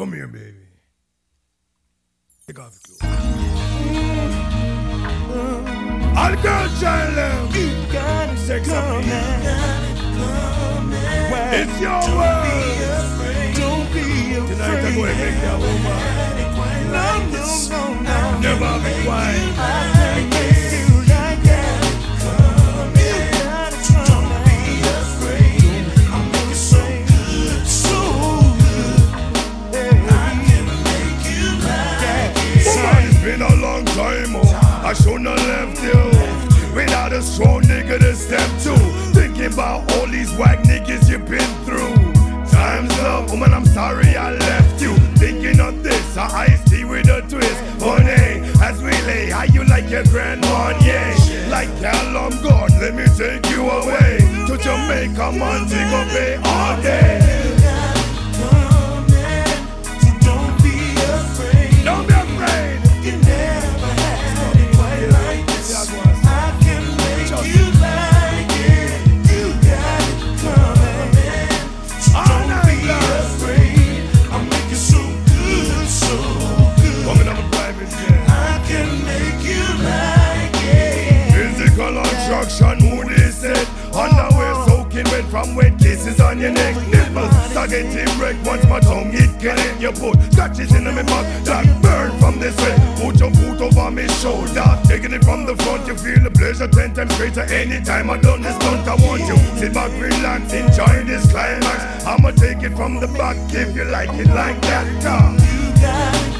Come here, baby. Take off your clothes. All girls, child, them. You gotta Sex come. It's your world. Don't be afraid. Tonight I'm going to make that woman left you. Without a strong nigga to step to. Thinking about all these whack niggas you've been through. Time's up, woman, I'm sorry I left you. Thinking of this, a iced tea with a twist. Honey, as we lay, how you like your grandma, yeah. Like hell, I'm gone, let me take you away. To Jamaica, Montego Bay all day. Your neck. Nipples targeting wreck once my tongue it connect. You put scratches in my mouth that burn from the sweat. Put your foot over my shoulder. Taking it from the front, you feel the pleasure ten times greater. Anytime I done this stunt, I want you. Sit back, relax, enjoy this climax. I'ma take it from the back if you like it like that. Uh, You got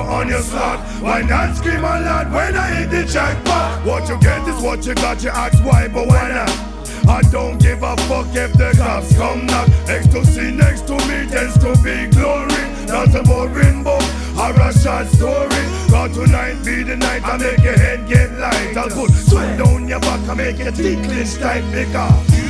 on your slot. Why not scream a lot when I hit the jackpot? What you get is what you got, you ask why, but why not? I don't give a fuck if the cops come knock. Ecstasy next to me tends to be glory. Not a boring book or a short story. God tonight be the night I make your head get light. I'll put sweat down your back, I make your teeth clench tight because